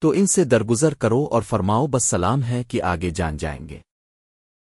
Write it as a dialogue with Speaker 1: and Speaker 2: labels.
Speaker 1: تو ان سے درگزر کرو اور فرماؤ، بس سلام ہے کہ آگے جان جائیں گے۔